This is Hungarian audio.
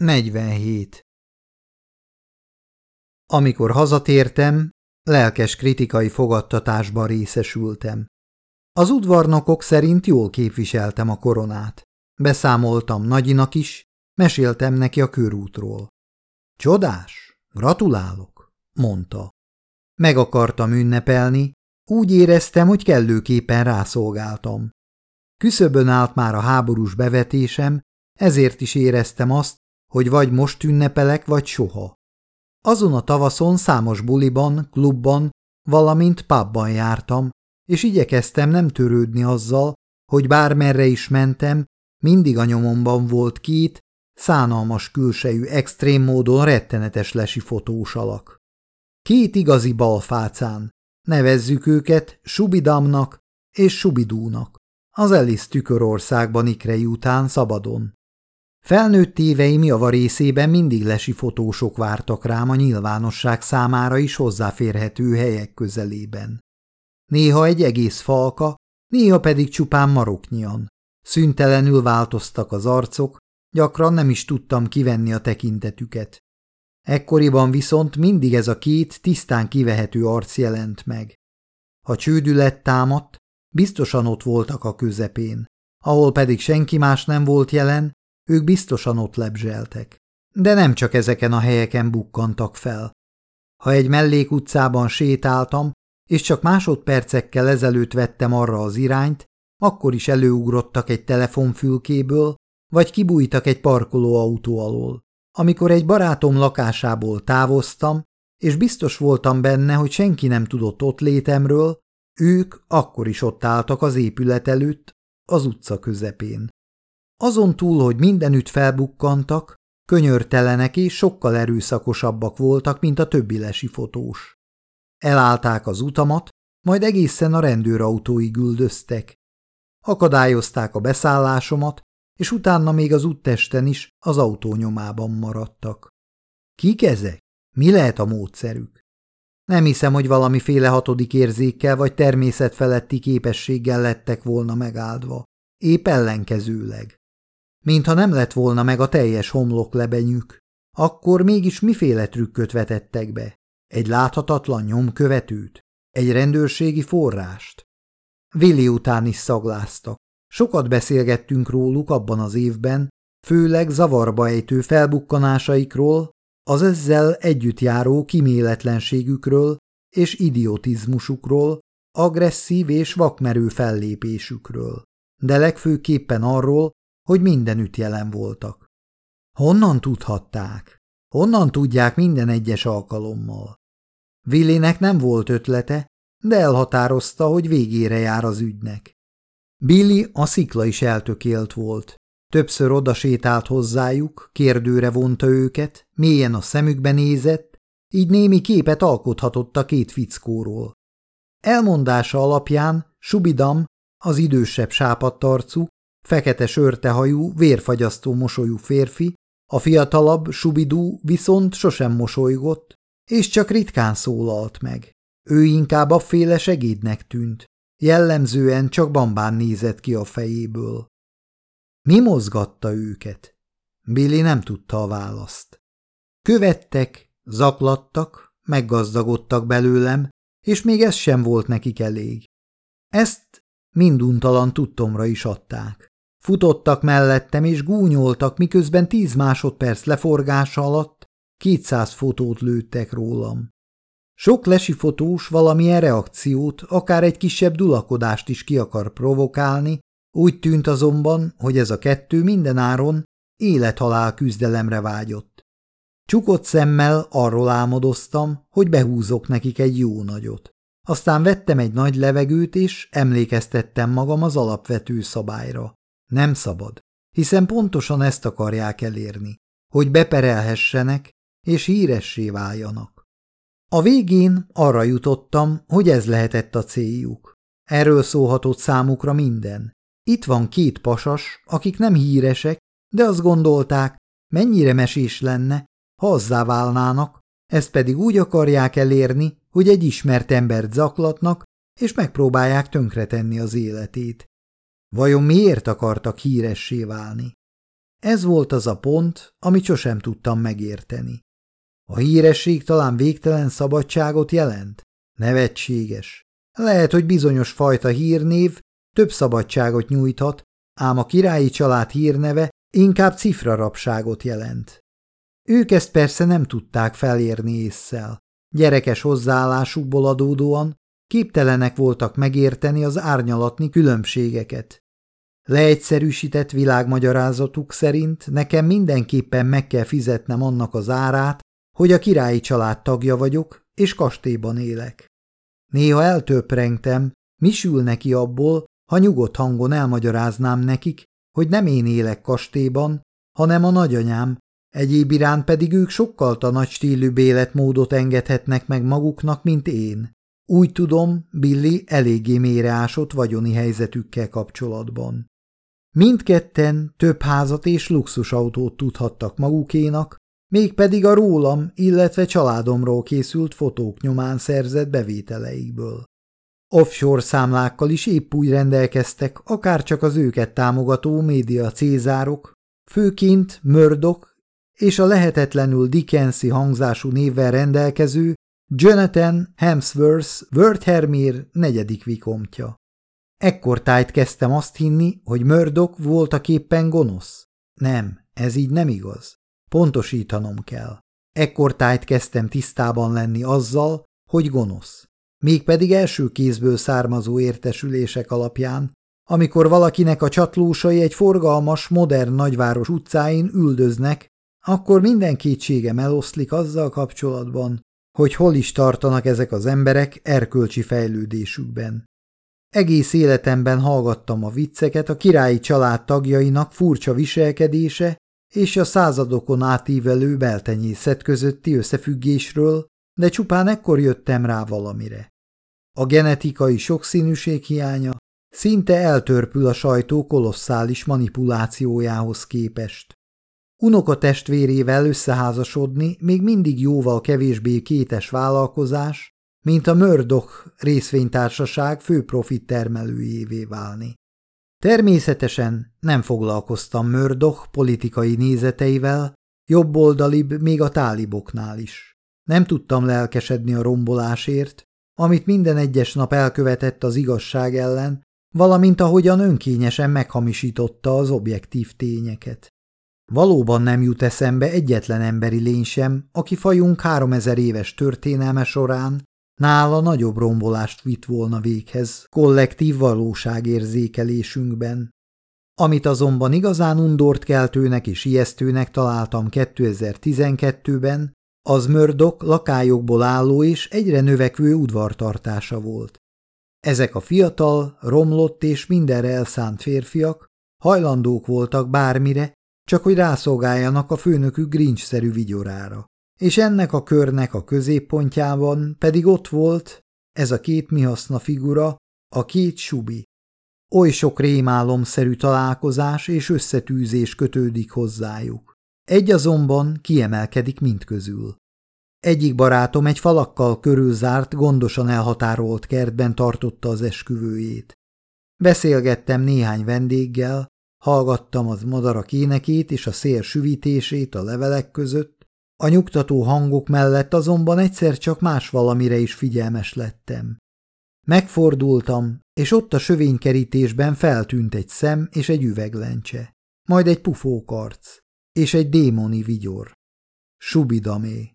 47. Amikor hazatértem, lelkes kritikai fogadtatásban részesültem. Az udvarnokok szerint jól képviseltem a koronát. Beszámoltam Nagyinak is, meséltem neki a körútról. Csodás, gratulálok, mondta. Meg akartam ünnepelni, úgy éreztem, hogy kellőképpen rászolgáltam. Küszöbön állt már a háborús bevetésem, ezért is éreztem azt, hogy vagy most ünnepelek, vagy soha. Azon a tavaszon számos buliban, klubban, valamint pubban jártam, és igyekeztem nem törődni azzal, hogy bármerre is mentem, mindig a nyomomban volt két, szánalmas külsejű, extrém módon rettenetes lesi fotós alak. Két igazi balfácán, nevezzük őket Subidamnak és Subidúnak, az Elis tükörországban ikrei után szabadon. Felnőtt éveim javarészében mindig lesi fotósok vártak rám a nyilvánosság számára is hozzáférhető helyek közelében. Néha egy egész falka, néha pedig csupán maroknyian. Szüntelenül változtak az arcok, gyakran nem is tudtam kivenni a tekintetüket. Ekkoriban viszont mindig ez a két tisztán kivehető arc jelent meg. Ha csődület támadt, biztosan ott voltak a közepén. Ahol pedig senki más nem volt jelen, ők biztosan ott lebzseltek. De nem csak ezeken a helyeken bukkantak fel. Ha egy mellékutcában sétáltam, és csak másodpercekkel ezelőtt vettem arra az irányt, akkor is előugrottak egy telefonfülkéből, vagy kibújtak egy parkolóautó alól. Amikor egy barátom lakásából távoztam, és biztos voltam benne, hogy senki nem tudott ott létemről, ők akkor is ott álltak az épület előtt, az utca közepén. Azon túl, hogy mindenütt felbukkantak, könyörtelenek és sokkal erőszakosabbak voltak, mint a többi lesi fotós. Elállták az utamat, majd egészen a rendőrautóig üldöztek. Akadályozták a beszállásomat, és utána még az úttesten is az autó nyomában maradtak. Kik ezek? Mi lehet a módszerük? Nem hiszem, hogy valamiféle hatodik érzékkel vagy természetfeletti képességgel lettek volna megáldva. Épp ellenkezőleg mintha nem lett volna meg a teljes homloklebenyük. Akkor mégis miféle trükköt vetettek be? Egy láthatatlan nyomkövetőt? Egy rendőrségi forrást? Vili után is szagláztak. Sokat beszélgettünk róluk abban az évben, főleg zavarba ejtő felbukkanásaikról, az ezzel együtt járó kiméletlenségükről és idiotizmusukról, agresszív és vakmerő fellépésükről, de legfőképpen arról, hogy mindenütt jelen voltak. Honnan tudhatták? Honnan tudják minden egyes alkalommal? Villének nem volt ötlete, de elhatározta, hogy végére jár az ügynek. Billy a szikla is eltökélt volt. Többször oda sétált hozzájuk, kérdőre vonta őket, mélyen a szemükbe nézett, így némi képet alkothatott a két fickóról. Elmondása alapján Subidam, az idősebb sápadtarcú, fekete sörtehajú, vérfagyasztó mosolyú férfi, a fiatalabb, subidú viszont sosem mosolygott, és csak ritkán szólalt meg. Ő inkább afféle segédnek tűnt, jellemzően csak bambán nézett ki a fejéből. Mi mozgatta őket? Billy nem tudta a választ. Követtek, zaklattak, meggazdagodtak belőlem, és még ez sem volt nekik elég. Ezt minduntalan tudtomra is adták. Futottak mellettem és gúnyoltak, miközben tíz másodperc leforgása alatt kétszáz fotót lőttek rólam. Sok lesi fotós valamilyen reakciót, akár egy kisebb dulakodást is ki akar provokálni, úgy tűnt azonban, hogy ez a kettő mindenáron élethalál küzdelemre vágyott. Csukott szemmel arról álmodoztam, hogy behúzok nekik egy jó nagyot. Aztán vettem egy nagy levegőt, és emlékeztettem magam az alapvető szabályra. Nem szabad, hiszen pontosan ezt akarják elérni, hogy beperelhessenek és híressé váljanak. A végén arra jutottam, hogy ez lehetett a céljuk. Erről szólhatott számukra minden. Itt van két pasas, akik nem híresek, de azt gondolták, mennyire mesés lenne, ha azzá válnának, ezt pedig úgy akarják elérni, hogy egy ismert embert zaklatnak, és megpróbálják tönkretenni az életét. Vajon miért akartak híressé válni? Ez volt az a pont, amit sosem tudtam megérteni. A híresség talán végtelen szabadságot jelent? Nevetséges. Lehet, hogy bizonyos fajta hírnév több szabadságot nyújthat, ám a királyi család hírneve inkább cifrarapságot jelent. Ők ezt persze nem tudták felérni észszel. Gyerekes hozzáállásukból adódóan képtelenek voltak megérteni az árnyalatni különbségeket. Leegyszerűsített világmagyarázatuk szerint nekem mindenképpen meg kell fizetnem annak az árát, hogy a királyi család tagja vagyok, és kastélyban élek. Néha eltöprengtem, mi sül neki abból, ha nyugodt hangon elmagyaráznám nekik, hogy nem én élek kastélyban, hanem a nagyanyám, egyéb iránt pedig ők sokkal nagy stílű életmódot engedhetnek meg maguknak, mint én. Úgy tudom, Billy eléggé mélyreásott vagyoni helyzetükkel kapcsolatban. Mindketten több házat és luxusautót tudhattak magukénak, mégpedig a rólam, illetve családomról készült fotók nyomán szerzett bevételeikből. Offshore számlákkal is épp úgy rendelkeztek, akár csak az őket támogató média cézárok, főként Mördok és a lehetetlenül Dickensi hangzású névvel rendelkező Jonathan Hemsworth Wörthermir negyedik vikomtja. Ekkor tájt kezdtem azt hinni, hogy Mördok voltak éppen gonosz. Nem, ez így nem igaz. Pontosítanom kell. Ekkor tájt kezdtem tisztában lenni azzal, hogy gonosz. Mégpedig első kézből származó értesülések alapján, amikor valakinek a csatlósai egy forgalmas, modern nagyváros utcáin üldöznek, akkor minden kétségem eloszlik azzal kapcsolatban, hogy hol is tartanak ezek az emberek erkölcsi fejlődésükben. Egész életemben hallgattam a vicceket a királyi család tagjainak furcsa viselkedése és a századokon átívelő beltenyészet közötti összefüggésről, de csupán ekkor jöttem rá valamire. A genetikai sokszínűség hiánya szinte eltörpül a sajtó kolosszális manipulációjához képest. Unoka testvérével összeházasodni még mindig jóval kevésbé kétes vállalkozás, mint a Murdoch részvénytársaság fő profit termelőjévé válni. Természetesen nem foglalkoztam Murdoch politikai nézeteivel, jobboldalibb még a táliboknál is. Nem tudtam lelkesedni a rombolásért, amit minden egyes nap elkövetett az igazság ellen, valamint ahogyan önkényesen meghamisította az objektív tényeket. Valóban nem jut eszembe egyetlen emberi lény sem, aki fajunk háromezer éves történelme során nála nagyobb rombolást vitt volna véghez kollektív valóságérzékelésünkben. Amit azonban igazán undort keltőnek és ijesztőnek találtam 2012-ben, az mördok lakályokból álló és egyre növekvő udvartartása volt. Ezek a fiatal, romlott és mindenre elszánt férfiak hajlandók voltak bármire, csak hogy rászolgáljanak a főnökük grincsszerű vigyorára. És ennek a körnek a középpontjában pedig ott volt ez a két mihaszna figura, a két subi. Oly sok rémálomszerű találkozás és összetűzés kötődik hozzájuk. Egy azonban kiemelkedik mindközül. Egyik barátom egy falakkal körülzárt, gondosan elhatárolt kertben tartotta az esküvőjét. Beszélgettem néhány vendéggel, hallgattam az madarak énekét és a szél süvítését a levelek között, a nyugtató hangok mellett azonban egyszer csak más valamire is figyelmes lettem. Megfordultam, és ott a sövénykerítésben feltűnt egy szem és egy üveglencse, majd egy pufókarc és egy démoni vigyor. Subidamé.